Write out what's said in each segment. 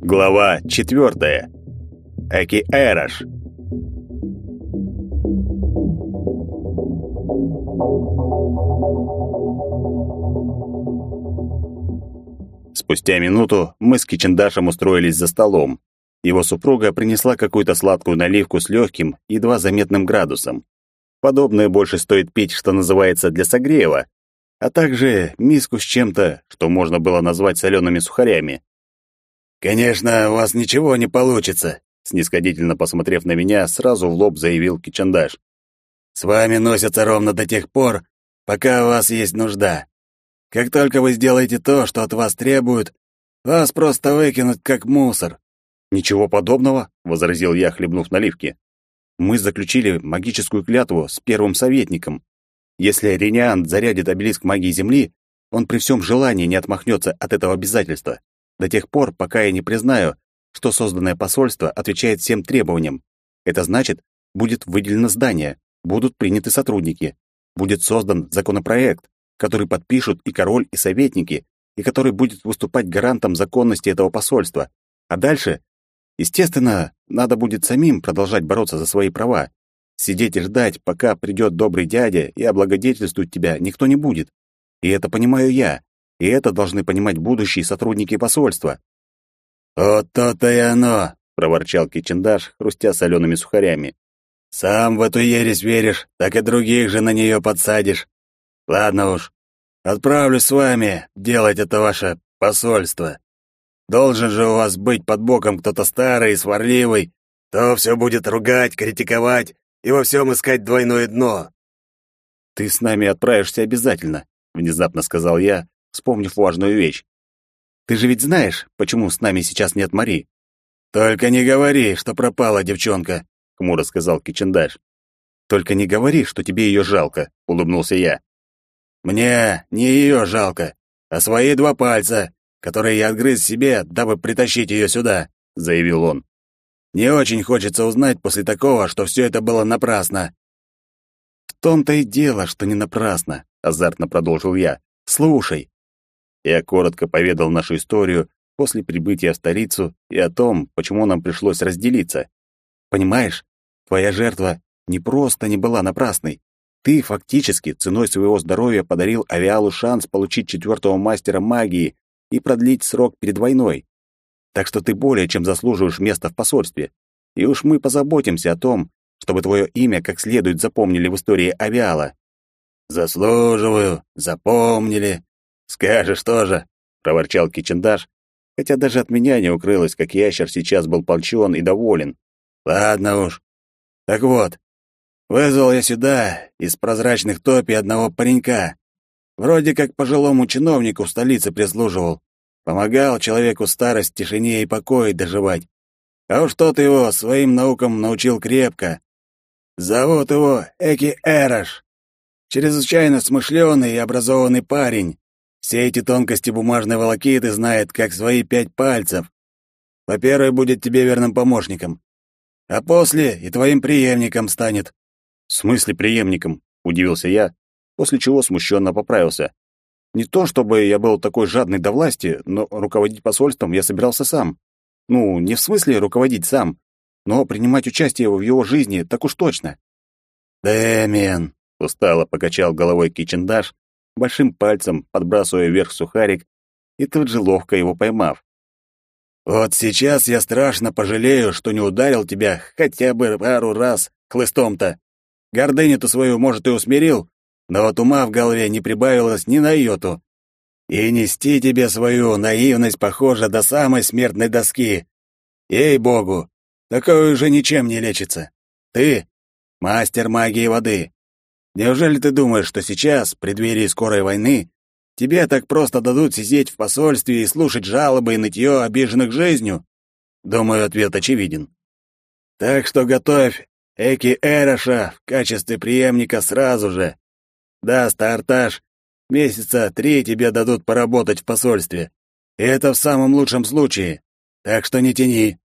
Глава четвертая. Эки Эрош. Спустя минуту мы с Кичендашем устроились за столом. Его супруга принесла какую-то сладкую наливку с легким, едва заметным градусом. Подобное больше стоит пить, что называется, для согрева, а также миску с чем-то, что можно было назвать солеными сухарями. «Конечно, у вас ничего не получится», — снисходительно посмотрев на меня, сразу в лоб заявил Кичандаш. «С вами носятся ровно до тех пор, пока у вас есть нужда. Как только вы сделаете то, что от вас требуют, вас просто выкинут как мусор». «Ничего подобного», — возразил я, хлебнув наливки. «Мы заключили магическую клятву с первым советником. Если Рениант зарядит обелиск магии Земли, он при всем желании не отмахнется от этого обязательства до тех пор, пока я не признаю, что созданное посольство отвечает всем требованиям. Это значит, будет выделено здание, будут приняты сотрудники, будет создан законопроект, который подпишут и король, и советники, и который будет выступать гарантом законности этого посольства. А дальше, естественно, надо будет самим продолжать бороться за свои права. Сидеть и ждать, пока придет добрый дядя и облагодетельствует тебя, никто не будет. И это понимаю я. И это должны понимать будущие сотрудники посольства. «Вот то-то и оно!» — проворчал Кичендаш, хрустя солеными сухарями. «Сам в эту ересь веришь, так и других же на нее подсадишь. Ладно уж, отправлюсь с вами делать это ваше посольство. Должен же у вас быть под боком кто-то старый и сварливый, то все будет ругать, критиковать и во всем искать двойное дно». «Ты с нами отправишься обязательно», — внезапно сказал я, вспомнив важную вещь. «Ты же ведь знаешь, почему с нами сейчас нет Мари?» «Только не говори, что пропала девчонка», — хмуро сказал Кичендаш. «Только не говори, что тебе ее жалко», — улыбнулся я. «Мне не ее жалко, а свои два пальца, которые я отгрыз себе, дабы притащить ее сюда», — заявил он. «Не очень хочется узнать после такого, что все это было напрасно». «В том-то и дело, что не напрасно», — азартно продолжил я. «Слушай, я коротко поведал нашу историю после прибытия в столицу и о том, почему нам пришлось разделиться. Понимаешь, твоя жертва не просто не была напрасной. Ты фактически ценой своего здоровья подарил Авиалу шанс получить четвертого мастера магии и продлить срок перед войной. Так что ты более чем заслуживаешь места в посольстве. И уж мы позаботимся о том, чтобы твое имя как следует запомнили в истории Авиала. Заслуживаю, запомнили, «Скажешь тоже», — проворчал Кичендаш, хотя даже от меня не укрылось, как ящер сейчас был полчен и доволен. «Ладно уж. Так вот, вызвал я сюда из прозрачных топи одного паренька. Вроде как пожилому чиновнику в столице прислуживал. Помогал человеку старость, тишине и покое доживать. А уж тот его своим наукам научил крепко. Зовут его Эки Эрош. Чрезвычайно смышленый и образованный парень. Все эти тонкости бумажной волокиты знает, как свои пять пальцев. Во-первых, будет тебе верным помощником. А после и твоим преемником станет. В смысле преемником? Удивился я, после чего смущенно поправился. Не то, чтобы я был такой жадный до власти, но руководить посольством я собирался сам. Ну, не в смысле руководить сам, но принимать участие в его жизни так уж точно. «Дэмиан», — устало покачал головой Кичендаш, большим пальцем подбрасывая вверх сухарик и тут же ловко его поймав. «Вот сейчас я страшно пожалею, что не ударил тебя хотя бы пару раз хлыстом-то. Гордыню-то свою, может, и усмирил, но вот ума в голове не прибавилось ни на йоту. И нести тебе свою наивность, похоже, до самой смертной доски. Ей-богу, такое уже ничем не лечится. Ты — мастер магии воды, Неужели ты думаешь, что сейчас, при преддверии скорой войны, тебе так просто дадут сидеть в посольстве и слушать жалобы и нытье обиженных жизнью? Думаю, ответ очевиден. Так что готовь Эки Эроша в качестве преемника сразу же. Да, Старташ, месяца три тебе дадут поработать в посольстве. И это в самом лучшем случае. Так что не тяни.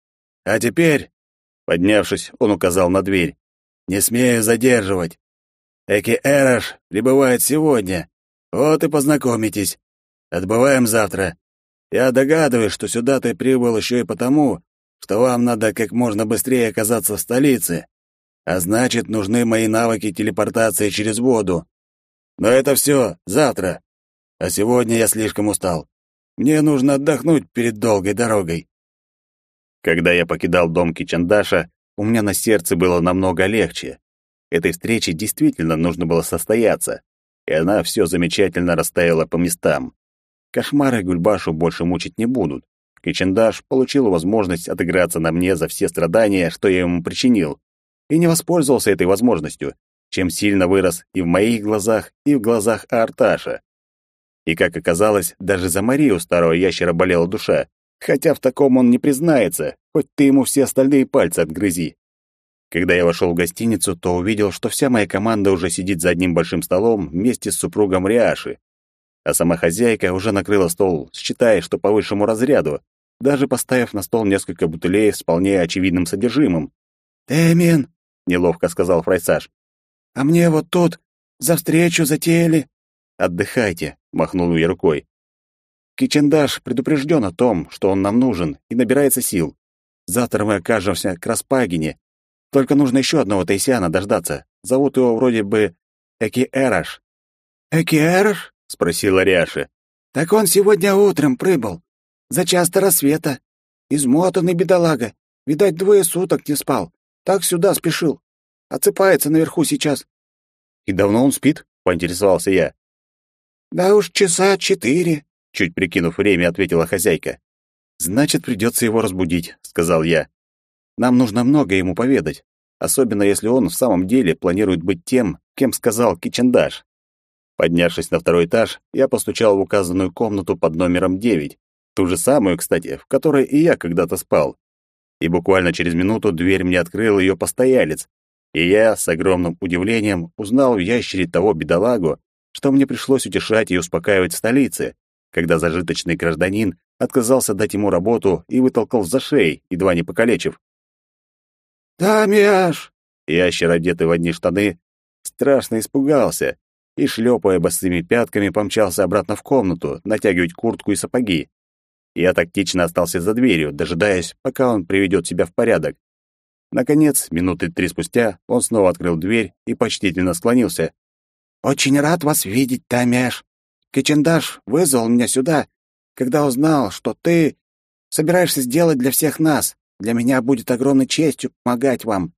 А теперь, поднявшись, он указал на дверь. Не смею задерживать. Эки Эрош прибывает сегодня. Вот и познакомитесь. Отбываем завтра. Я догадываюсь, что сюда ты прибыл еще и потому, что вам надо как можно быстрее оказаться в столице. А значит, нужны мои навыки телепортации через воду. Но это все завтра. А сегодня я слишком устал. Мне нужно отдохнуть перед долгой дорогой. Когда я покидал дом Кичандаша, у меня на сердце было намного легче. Этой встрече действительно нужно было состояться, и она все замечательно расставила по местам. Кошмары Гульбашу больше мучить не будут. Кичендаш получил возможность отыграться на мне за все страдания, что я ему причинил, и не воспользовался этой возможностью, чем сильно вырос и в моих глазах, и в глазах Арташа. И, как оказалось, даже за Марию старого ящера болела душа, хотя в таком он не признается, хоть ты ему все остальные пальцы отгрызи. Когда я вошел в гостиницу, то увидел, что вся моя команда уже сидит за одним большим столом вместе с супругом Риаши, а сама хозяйка уже накрыла стол, считая, что по высшему разряду, даже поставив на стол несколько бутылей с вполне очевидным содержимым. «Эмин», — неловко сказал Фрайсаж, — «а мне вот тут за встречу затеяли». «Отдыхайте», — махнул я рукой. Кичендаш предупрежден о том, что он нам нужен, и набирается сил. Завтра мы окажемся к Распагине. Только нужно еще одного Тайсиана дождаться. Зовут его вроде бы Экиэраш. «Экиэраш?» — спросила Ряша. «Так он сегодня утром прибыл. За час до рассвета. Измотанный бедолага. Видать, двое суток не спал. Так сюда спешил. Отсыпается наверху сейчас». «И давно он спит?» — поинтересовался я. «Да уж часа четыре», — чуть прикинув время, ответила хозяйка. «Значит, придется его разбудить», — сказал я. «Нам нужно много ему поведать, особенно если он в самом деле планирует быть тем, кем сказал Кичендаш. Поднявшись на второй этаж, я постучал в указанную комнату под номером 9, ту же самую, кстати, в которой и я когда-то спал. И буквально через минуту дверь мне открыл ее постоялец, и я с огромным удивлением узнал в ящере того бедолагу, что мне пришлось утешать и успокаивать в столице, когда зажиточный гражданин отказался дать ему работу и вытолкал за шеей, едва не покалечив. «Да, Миаш!» Ящер, одетый в одни штаны, страшно испугался и, шлепая босыми пятками, помчался обратно в комнату, натягивать куртку и сапоги. Я тактично остался за дверью, дожидаясь, пока он приведет себя в порядок. Наконец, минуты три спустя, он снова открыл дверь и почтительно склонился. «Очень рад вас видеть, Тамяш. Кичендаш вызвал меня сюда, когда узнал, что ты собираешься сделать для всех нас. Для меня будет огромной честью помогать вам».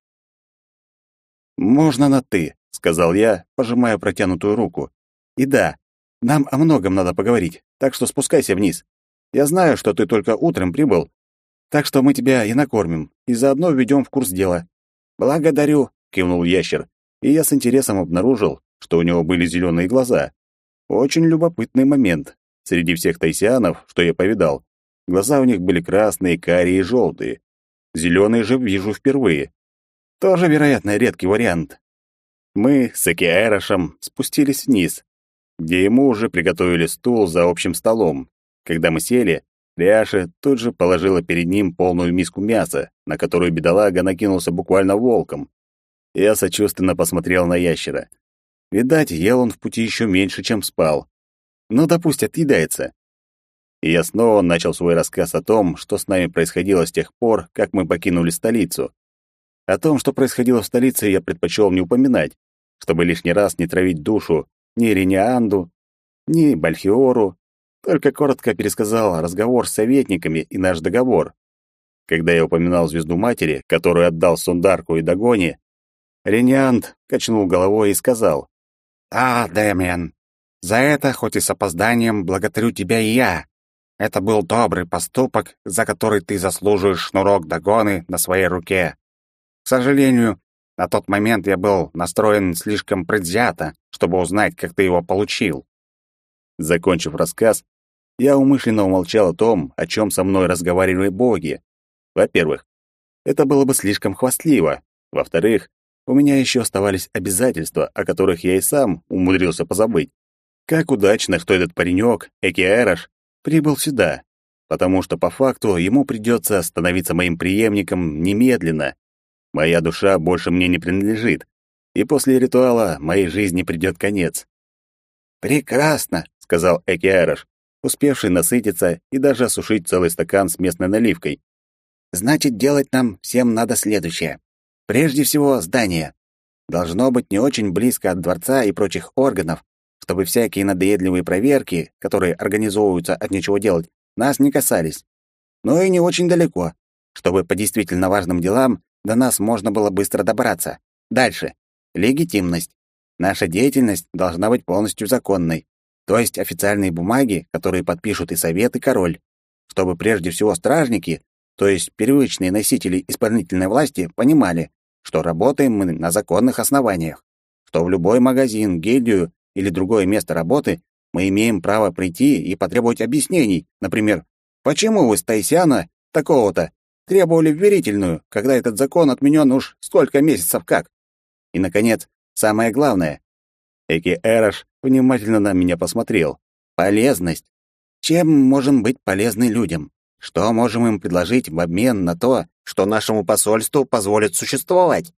«Можно на «ты», — сказал я, пожимая протянутую руку. «И да, нам о многом надо поговорить, так что спускайся вниз. Я знаю, что ты только утром прибыл, так что мы тебя и накормим, и заодно введем в курс дела». «Благодарю», — кивнул ящер, и я с интересом обнаружил, что у него были зеленые глаза. Очень любопытный момент. Среди всех тайсианов, что я повидал, глаза у них были красные, карие и желтые. Зеленые же вижу впервые. Тоже, вероятно, редкий вариант. Мы с Экиэрошем спустились вниз, где ему уже приготовили стул за общим столом. Когда мы сели, Ряша тут же положила перед ним полную миску мяса, на которую бедолага накинулся буквально волком. Я сочувственно посмотрел на ящера. Видать, ел он в пути еще меньше, чем спал. Ну да пусть отъедается. И я снова начал свой рассказ о том, что с нами происходило с тех пор, как мы покинули столицу. О том, что происходило в столице, я предпочел не упоминать, чтобы лишний раз не травить душу ни Ренианду, ни Бальхиору, только коротко пересказал разговор с советниками и наш договор. Когда я упоминал звезду матери, которую отдал Сундарку и Дагоне, Ренианд качнул головой и сказал, «А, Дэмиан, за это, хоть и с опозданием, благодарю тебя и я. Это был добрый поступок, за который ты заслуживаешь шнурок Дагоны на своей руке. К сожалению, на тот момент я был настроен слишком предвзято, чтобы узнать, как ты его получил. Закончив рассказ, я умышленно умолчал о том, о чем со мной разговаривали боги. Во-первых, это было бы слишком хвастливо. Во-вторых, у меня еще оставались обязательства, о которых я и сам умудрился позабыть. Как удачно, что этот паренек, Экиэрош, прибыл сюда, потому что по факту ему придется становиться моим преемником немедленно, Моя душа больше мне не принадлежит. и после ритуала моей жизни придет конец. «Прекрасно», — сказал Экиараш, успевший насытиться и даже осушить целый стакан с местной наливкой. «Значит, делать нам всем надо следующее. Прежде всего, здание. Должно быть не очень близко от дворца и прочих органов, чтобы всякие надоедливые проверки, которые организовываются от нечего делать, нас не касались. Но и не очень далеко, чтобы по действительно важным делам до нас можно было быстро добраться. Дальше. Легитимность. Наша деятельность должна быть полностью законной, то есть официальные бумаги, которые подпишут и совет, и король, чтобы прежде всего стражники, то есть первичные носители исполнительной власти, понимали, что работаем мы на законных основаниях, что в любой магазин, гильдию или другое место работы мы имеем право прийти и потребовать объяснений, например, почему вы с Тайсяна такого-то требовали вверительную, когда этот закон отменен уж столько месяцев как? И, наконец, самое главное. Эки Эрош внимательно на меня посмотрел. Полезность. Чем можем быть полезны людям? Что можем им предложить в обмен на то, что нашему посольству позволит существовать?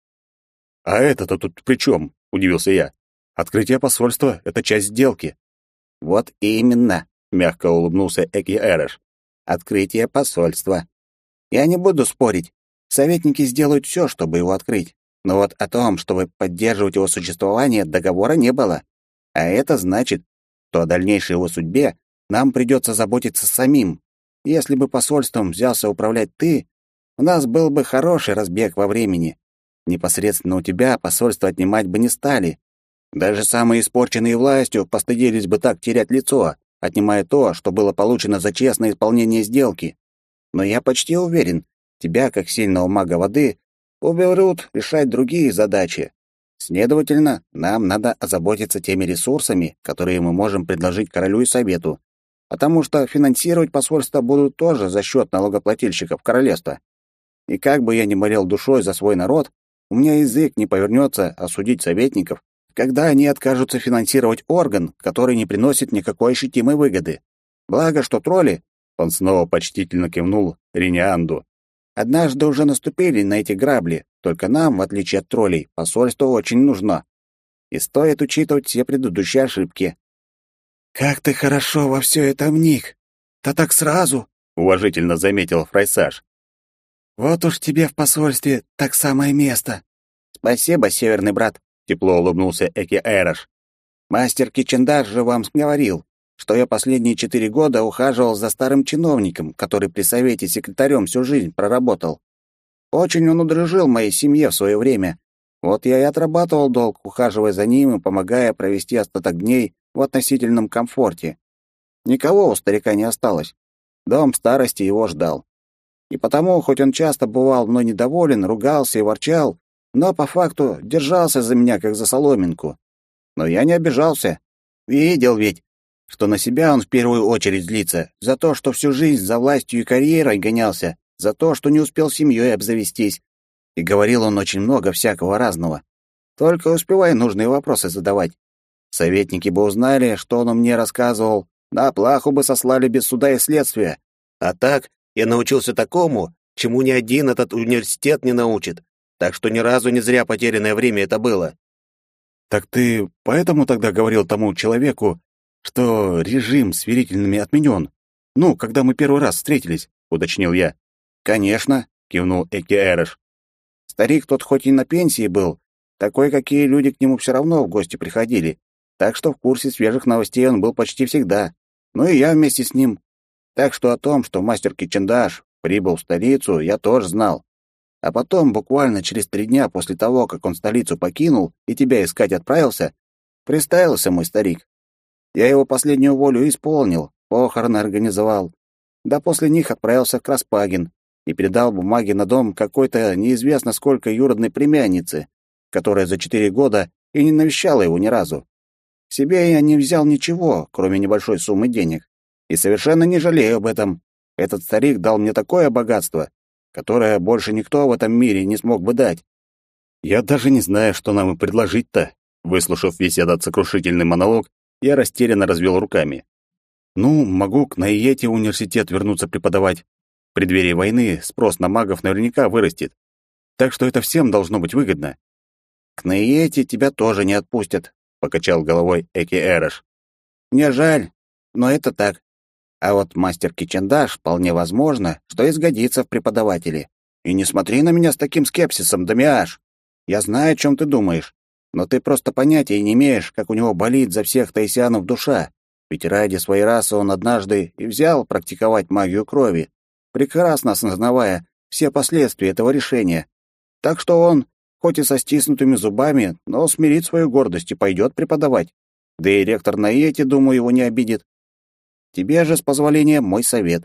«А это-то тут при чем?» — удивился я. «Открытие посольства — это часть сделки». «Вот именно», — мягко улыбнулся Эки Эрош. «Открытие посольства. Я не буду спорить. Советники сделают все, чтобы его открыть. Но вот о том, чтобы поддерживать его существование, договора не было. А это значит, что о дальнейшей его судьбе нам придется заботиться самим. Если бы посольством взялся управлять ты, у нас был бы хороший разбег во времени. Непосредственно у тебя посольство отнимать бы не стали. Даже самые испорченные властью постыдились бы так терять лицо, отнимая то, что было получено за честное исполнение сделки. Но я почти уверен, тебя, как сильного мага воды, уберут решать другие задачи. Следовательно, нам надо озаботиться теми ресурсами, которые мы можем предложить королю и совету, потому что финансировать посольство будут тоже за счет налогоплательщиков королевства. И как бы я ни болел душой за свой народ, у меня язык не повернется осудить советников, когда они откажутся финансировать орган, который не приносит никакой ощутимой выгоды. Благо, что тролли, он снова почтительно кивнул Ринианду, однажды уже наступили на эти грабли, только нам, в отличие от троллей, посольство очень нужно. И стоит учитывать все предыдущие ошибки. «Как ты хорошо во все это вник! Да так сразу!» — уважительно заметил Фрайсаж. «Вот уж тебе в посольстве так самое место!» «Спасибо, северный брат!» — тепло улыбнулся Эки Эрош. «Мастер Кичендаш же вам говорил, что я последние четыре года ухаживал за старым чиновником, который при совете секретарем всю жизнь проработал. Очень он удружил моей семье в свое время. Вот я и отрабатывал долг, ухаживая за ним и помогая провести остаток дней в относительном комфорте. Никого у старика не осталось. Дом старости его ждал. И потому, хоть он часто бывал мной недоволен, ругался и ворчал, но по факту держался за меня, как за соломинку. Но я не обижался. Видел ведь, что на себя он в первую очередь злится, за то, что всю жизнь за властью и карьерой гонялся, за то, что не успел семьей обзавестись. И говорил он очень много всякого разного. Только успевай нужные вопросы задавать. Советники бы узнали, что он мне рассказывал, на плаху бы сослали без суда и следствия. А так я научился такому, чему ни один этот университет не научит. Так что ни разу не зря потерянное время это было. Так ты поэтому тогда говорил тому человеку, что режим с верительными отменен? Ну, когда мы первый раз встретились, уточнил я. Конечно, кивнул Эки Эрош. Старик тот хоть и на пенсии был, такой, какие люди к нему все равно в гости приходили так что в курсе свежих новостей он был почти всегда. Ну и я вместе с ним. Так что о том, что мастер Кичендаш прибыл в столицу, я тоже знал. А потом, буквально через три дня после того, как он столицу покинул и тебя искать отправился, приставился мой старик. Я его последнюю волю исполнил, похороны организовал. Да после них отправился в Краспагин и передал бумаги на дом какой-то неизвестно сколько юродной племянницы, которая за четыре года и не навещала его ни разу. Себе я не взял ничего, кроме небольшой суммы денег. И совершенно не жалею об этом. Этот старик дал мне такое богатство, которое больше никто в этом мире не смог бы дать. Я даже не знаю, что нам и предложить-то. Выслушав весь этот сокрушительный монолог, я растерянно развел руками. Ну, могу к Наиете университет вернуться преподавать. В преддверии войны спрос на магов наверняка вырастет. Так что это всем должно быть выгодно. К Наиете тебя тоже не отпустят, покачал головой Эки Эрош. Мне жаль, но это так. А вот мастер Кичендаш вполне возможно, что изгодится в преподаватели. И не смотри на меня с таким скепсисом, Дамиаш. Я знаю, о чем ты думаешь, но ты просто понятия не имеешь, как у него болит за всех таисианов душа. Ведь ради своей расы он однажды и взял практиковать магию крови, прекрасно осознавая все последствия этого решения. Так что он, хоть и со стиснутыми зубами, но смирит свою гордость и пойдет преподавать. Да и ректор Наэти, думаю, его не обидит. Тебе же, с позволения, мой совет.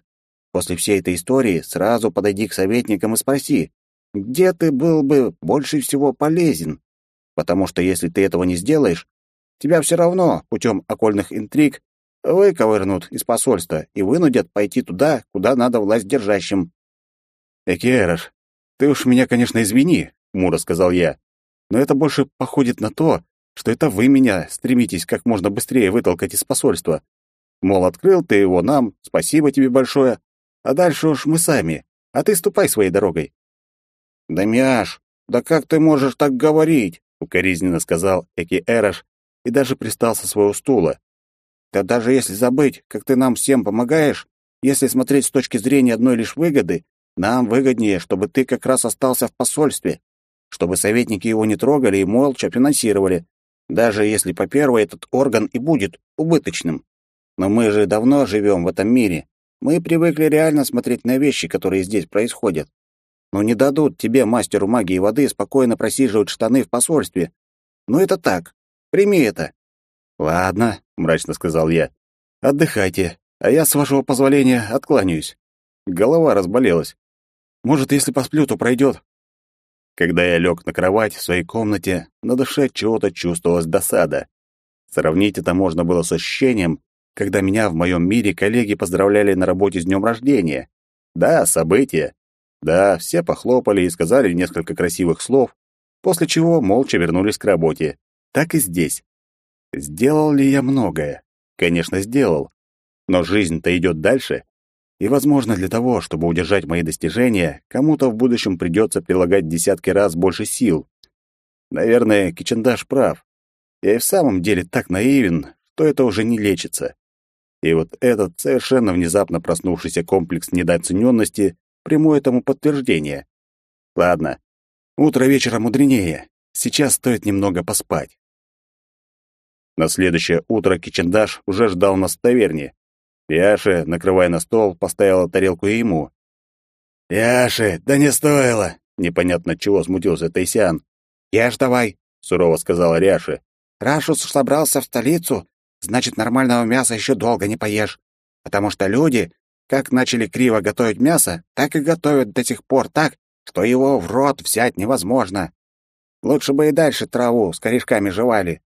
После всей этой истории сразу подойди к советникам и спроси, где ты был бы больше всего полезен. Потому что если ты этого не сделаешь, тебя все равно путем окольных интриг выковырнут из посольства и вынудят пойти туда, куда надо власть держащим. Экиэрош, ты уж меня, конечно, извини, хмуро сказал я, но это больше походит на то, что это вы меня стремитесь как можно быстрее вытолкать из посольства. Мол, открыл ты его нам, спасибо тебе большое, а дальше уж мы сами, а ты ступай своей дорогой. Да, Мяш, да как ты можешь так говорить? Укоризненно сказал Эки Эрош и даже пристал со своего стула. Да даже если забыть, как ты нам всем помогаешь, если смотреть с точки зрения одной лишь выгоды, нам выгоднее, чтобы ты как раз остался в посольстве, чтобы советники его не трогали и молча финансировали, даже если по первой этот орган и будет убыточным. Но мы же давно живем в этом мире. Мы привыкли реально смотреть на вещи, которые здесь происходят. Но не дадут тебе, мастеру магии воды, спокойно просиживать штаны в посольстве. Ну это так. Прими это. Ладно, мрачно сказал я. Отдыхайте, а я, с вашего позволения, откланяюсь. Голова разболелась. Может, если посплю, то пройдет. Когда я лег на кровать в своей комнате, на душе чего-то чувствовалась досада. Сравнить это можно было с ощущением, когда меня в моем мире коллеги поздравляли на работе с днем рождения. Да, событие. Да, все похлопали и сказали несколько красивых слов, после чего молча вернулись к работе. Так и здесь. Сделал ли я многое? Конечно, сделал. Но жизнь-то идет дальше. И, возможно, для того, чтобы удержать мои достижения, кому-то в будущем придется прилагать десятки раз больше сил. Наверное, Кичендаш прав. Я и в самом деле так наивен, что это уже не лечится. И вот этот совершенно внезапно проснувшийся комплекс недооцененности — прямое тому подтверждение. Ладно, утро вечера мудренее. Сейчас стоит немного поспать. На следующее утро Кичендаш уже ждал нас в таверне. Яша, накрывая на стол, поставила тарелку ему. «Яши, да не стоило!» Непонятно чего смутился Тайсян. «Ешь давай», — сурово сказала Ряша. «Рашус собрался в столицу, значит, нормального мяса еще долго не поешь. Потому что люди, как начали криво готовить мясо, так и готовят до сих пор так, что его в рот взять невозможно. Лучше бы и дальше траву с корешками жевали.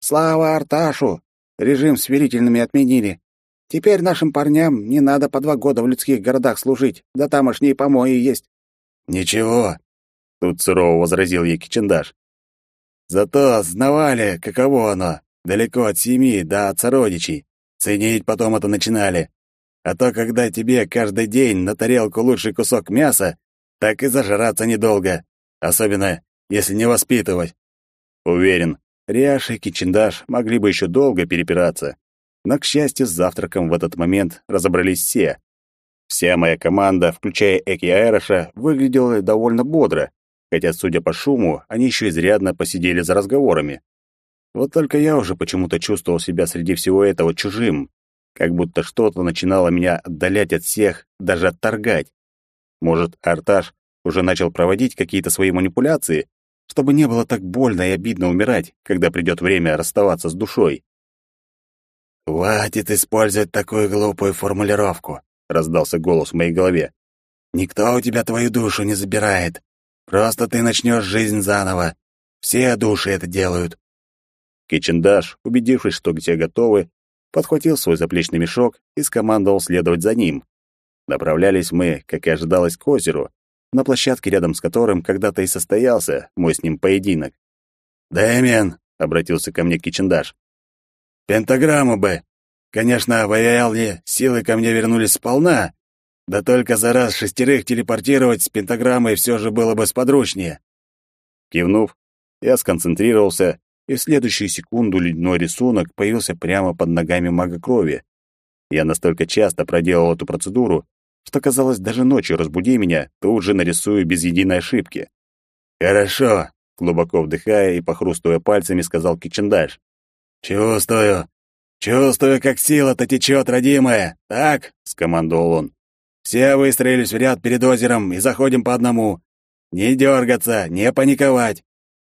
Слава Арташу! Режим с верительными отменили. Теперь нашим парням не надо по два года в людских городах служить, да тамошние помои есть. Ничего, тут сурово возразил ей Кичендаш. Зато знавали, каково оно, далеко от семьи, да от сородичей. Ценить потом это начинали. А то, когда тебе каждый день на тарелку лучший кусок мяса, так и зажраться недолго, особенно если не воспитывать. Уверен, Риаш и Кичиндаш могли бы еще долго перепираться, но, к счастью, с завтраком в этот момент разобрались все. Вся моя команда, включая Эки Айроша, выглядела довольно бодро, хотя, судя по шуму, они еще изрядно посидели за разговорами. Вот только я уже почему-то чувствовал себя среди всего этого чужим, как будто что-то начинало меня отдалять от всех, даже отторгать. Может, Арташ уже начал проводить какие-то свои манипуляции, чтобы не было так больно и обидно умирать, когда придет время расставаться с душой. «Хватит использовать такую глупую формулировку», — раздался голос в моей голове. «Никто у тебя твою душу не забирает. Просто ты начнешь жизнь заново. Все души это делают». Кичендаш, убедившись, что все готовы, подхватил свой заплечный мешок и скомандовал следовать за ним. Направлялись мы, как и ожидалось, к озеру, на площадке, рядом с которым когда-то и состоялся мой с ним поединок. «Дэмиан», — обратился ко мне Кичендаш, — «пентаграмму бы. Конечно, в Айалне силы ко мне вернулись сполна, да только за раз шестерых телепортировать с пентаграммой все же было бы сподручнее». Кивнув, Я сконцентрировался, и в следующую секунду ледяной рисунок появился прямо под ногами мага крови. Я настолько часто проделал эту процедуру, что казалось, даже ночью разбуди меня, тут же нарисую без единой ошибки. «Хорошо», — глубоко вдыхая и похрустывая пальцами, сказал Кичендаш. «Чувствую. Чувствую, как сила-то течет, родимая. Так?» — скомандовал он. «Все выстроились в ряд перед озером и заходим по одному. Не дергаться, не паниковать.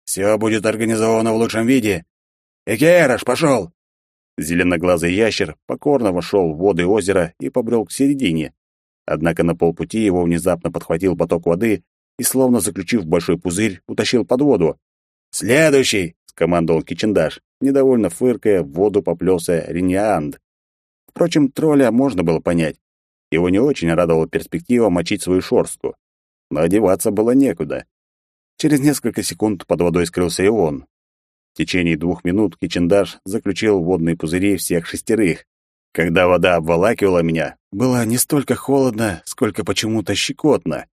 Все будет организовано в лучшем виде. Экерош, пошел!» Зеленоглазый ящер покорно вошел в воды озера и побрел к середине. Однако на полпути его внезапно подхватил поток воды и, словно заключив большой пузырь, утащил под воду. «Следующий!» — скомандовал Кичендаш. Недовольно фыркая, в воду поплелся Риньяанд. Впрочем, тролля можно было понять. Его не очень радовала перспектива мочить свою шорстку. Но одеваться было некуда. Через несколько секунд под водой скрылся и он. В течение двух минут Кичендаш заключил водные пузыри всех шестерых. Когда вода обволакивала меня, было не столько холодно, сколько почему-то щекотно.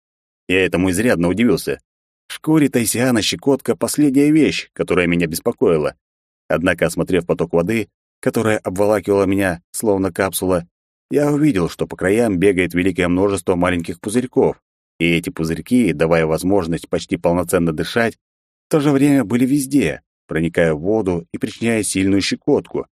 Я этому изрядно удивился. В шкуре Тайсиана щекотка — последняя вещь, которая меня беспокоила. Однако, осмотрев поток воды, которая обволакивала меня, словно капсула, я увидел, что по краям бегает великое множество маленьких пузырьков, и эти пузырьки, давая возможность почти полноценно дышать, в то же время были везде, проникая в воду и причиняя сильную щекотку.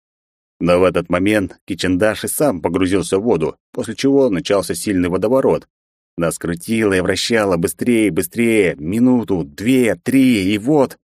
Но в этот момент Кичендаш и сам погрузился в воду, после чего начался сильный водоворот. Нас крутило и вращало быстрее и быстрее, минуту, две, три, и вот...